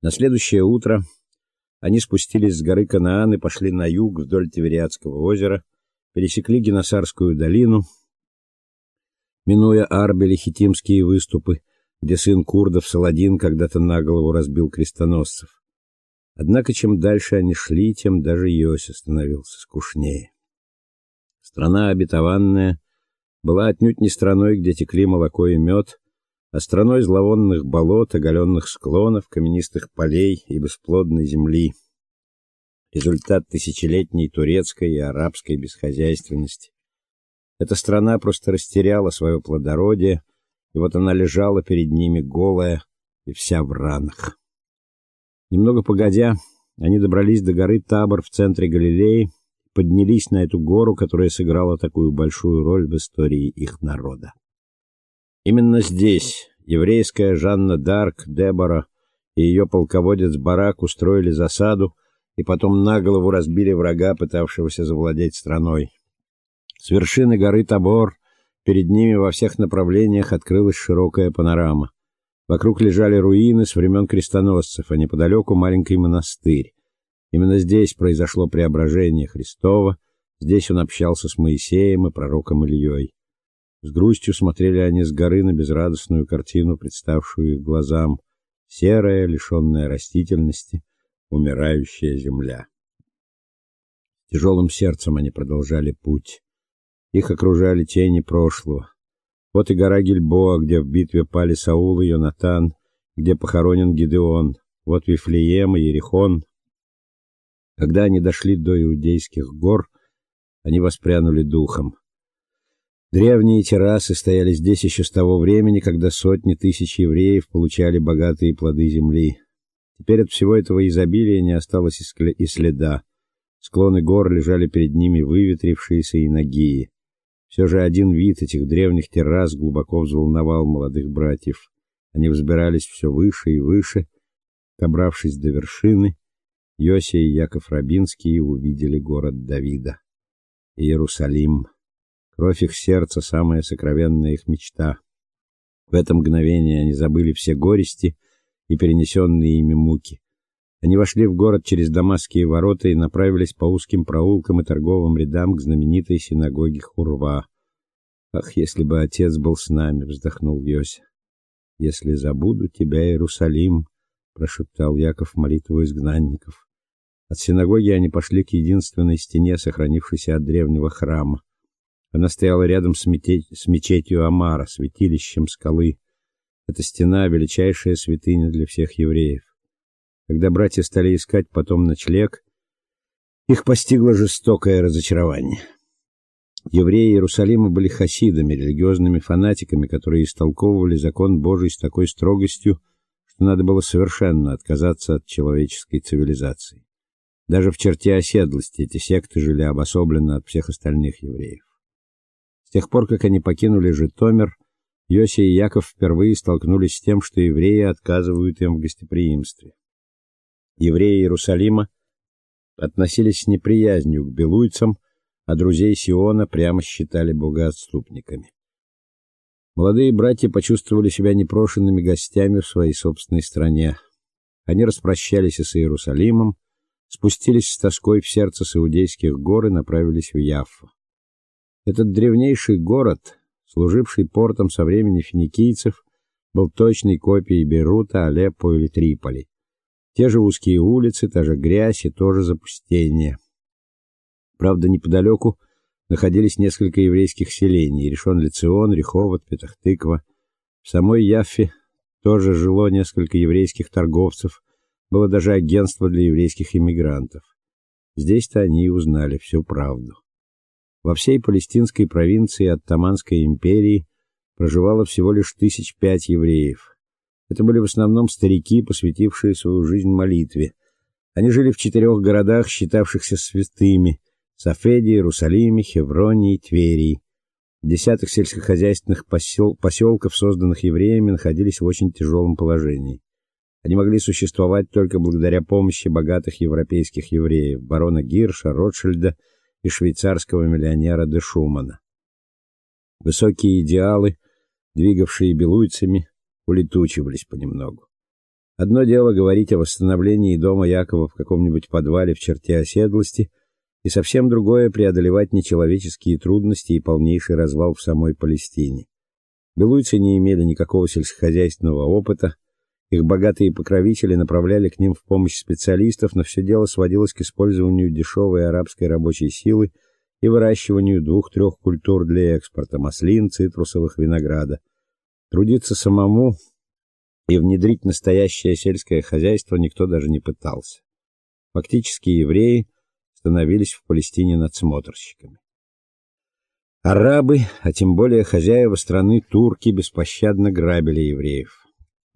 На следующее утро они спустились с горы Канаан и пошли на юг вдоль Тивериадского озера, пересекли Геносарскую долину, минуя Арбели хитимские выступы, где сын курдов Саладин когда-то на голову разбил крестоносцев. Однако чем дальше они шли, тем даже Йося становился скучнее. Страна обетованная была отнюдь не страной, где текли молоко и мед, а страной зловонных болот, оголенных склонов, каменистых полей и бесплодной земли. Результат тысячелетней турецкой и арабской бесхозяйственности. Эта страна просто растеряла свое плодородие, и вот она лежала перед ними голая и вся в ранах. Немного погодя, они добрались до горы Табор в центре Галилеи, поднялись на эту гору, которая сыграла такую большую роль в истории их народа. Именно здесь еврейская Жанна д'Арк, Дебора и ее полководец Барак устроили засаду и потом на голову разбили врага, пытавшегося завладеть страной. С вершины горы Табор перед ними во всех направлениях открылась широкая панорама. Вокруг лежали руины с времен крестоносцев, а неподалеку маленький монастырь. Именно здесь произошло преображение Христова, здесь он общался с Моисеем и пророком Ильей. С грустью смотрели они с горы на безрадостную картину, представшую их глазам: серая, лишенная растительности, умирающая земля. Тяжелым сердцем они продолжали путь. Их окружали тени прошлого. Вот и гора Гильбоа, где в битве пали Саул и Йонатан, где похоронен Гидеон. Вот Вифлеем и Иерихон. Когда они дошли до иудейских гор, они воспрянули духом. Древние террасы стояли здесь еще с того времени, когда сотни тысяч евреев получали богатые плоды земли. Теперь от всего этого изобилия не осталось и следа. Склоны гор лежали перед ними выветрившиеся и нагие. Все же один вид этих древних террас глубоко взволновал молодых братьев. Они взбирались все выше и выше, добравшись до вершины, Йосия и Яков Рабинский увидели город Давида, Иерусалим. Кровь их сердца самая сокровенная их мечта. В это мгновение они забыли все горести и перенесенные ими муки. Они вошли в город через Дамасские ворота и направились по узким проулкам и торговым рядам к знаменитой синагоге Хурва. Ах, если бы отец был с нами, вздохнул Йося. Если забуду тебя, Иерусалим, прошептал Яков молитву изгнанников. От синагоги они пошли к единственной стене, сохранившейся от древнего храма. Она стояла рядом с, мете... с мечетью Амара, святилищем скалы. Эта стена величайшая святыня для всех евреев. Когда братья стали искать потом ночлег, их постигло жестокое разочарование. Евреи Иерусалима были хасидами, религиозными фанатиками, которые истолковывали закон Божий с такой строгостью, что надо было совершенно отказаться от человеческой цивилизации. Даже в черте оседлости эти секты жили обособленно от всех остальных евреев. С тех пор, как они покинули Житомир, Йоси и Яков впервые столкнулись с тем, что евреи отказывают им в гостеприимстве. Евреи Иерусалима относились с неприязнью к белуйцам, а друзей Сиона прямо считали богоотступниками. Молодые братья почувствовали себя непрошенными гостями в своей собственной стране. Они распрощались с Иерусалимом, спустились с тоской в сердце Саудейских гор и направились в Яффу. Этот древнейший город, служивший портом со времени финикийцев, был точной копией Бейрута, Алеппо или Триполи. Те же узкие улицы, та же грязь и то же запустение. Правда, неподалеку находились несколько еврейских селений: Решон-Лецион, Реховот, Петахтыква. В самой Яффе тоже жило несколько еврейских торговцев, было даже агентство для еврейских иммигрантов. Здесь-то они и узнали всю правду. Во всей палестинской провинции Оттоманской империи проживало всего лишь тысяч пять евреев. Это были в основном старики, посвятившие свою жизнь молитве. Они жили в четырех городах, считавшихся святыми: Сафеде, Иерусалиме, Хевроне и Твери. Десяток сельскохозяйственных посел... поселков, созданных евреями, находились в очень тяжелом положении. Они могли существовать только благодаря помощи богатых европейских евреев: барона Гирша, Ротшильда и швейцарского миллионера де Шумана. Высокие идеалы, двигавшие белуйцами, улетучивались понемногу. Одно дело говорить о восстановлении дома Якова в каком-нибудь подвале в черте оседлости, и совсем другое преодолевать нечеловеческие трудности и полнейший развал в самой Палестине. Белуйцы не имели никакого сельскохозяйственного опыта, их богатые покровители направляли к ним в помощь специалистов, но все дело сводилось к использованию дешевой арабской рабочей силы и выращиванию двух-трех культур для экспорта: маслин, цитрусовых, винограда. Трудиться самому и внедрить настоящее сельское хозяйство никто даже не пытался. Фактически евреи становились в Палестине надсмотрщиками. Арабы, а тем более хозяева страны турки беспощадно грабили евреев.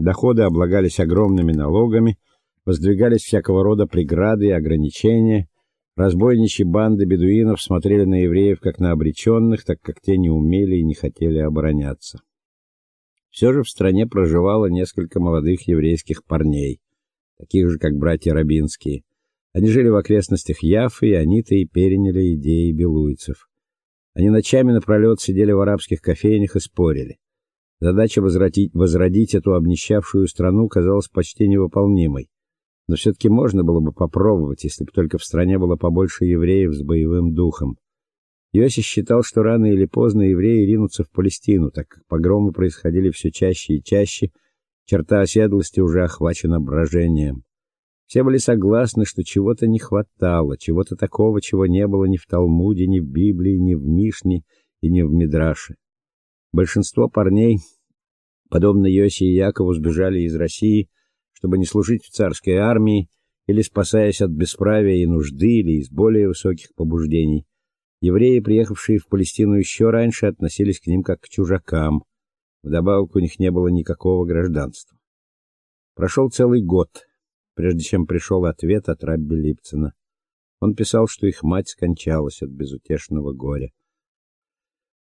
Доходы облагались огромными налогами, воздвигались всякого рода преграды и ограничения. Разбойничьи банды бедуинов смотрели на евреев как на обреченных, так как те не умели и не хотели обороняться. Все же в стране проживало несколько молодых еврейских парней, таких же как братья Рабинские. Они жили в окрестностях Яффы, и они-то и переняли идеи белуйцев. Они ночами напролёт сидели в арабских кофейнях и спорили. Задача возродить, возродить эту обнищавшую страну казалась почти невыполнимой. Но все таки можно было бы попробовать, если бы только в стране было побольше евреев с боевым духом. Йоси считал, что рано или поздно евреи ринутся в Палестину, так как погромы происходили все чаще и чаще, черта оседлости уже охвачена брожением. Все были согласны, что чего-то не хватало, чего-то такого, чего не было ни в Талмуде, ни в Библии, ни в Мишне и ни в Мидраше. Большинство парней, подобно Йоси и Якову, сбежали из России, чтобы не служить в царской армии или спасаясь от бесправия и нужды или из более высоких побуждений. Евреи, приехавшие в Палестину еще раньше, относились к ним как к чужакам. Вдобавок у них не было никакого гражданства. Прошел целый год, прежде чем пришел ответ от Рабби Липцена. Он писал, что их мать скончалась от безутешного горя.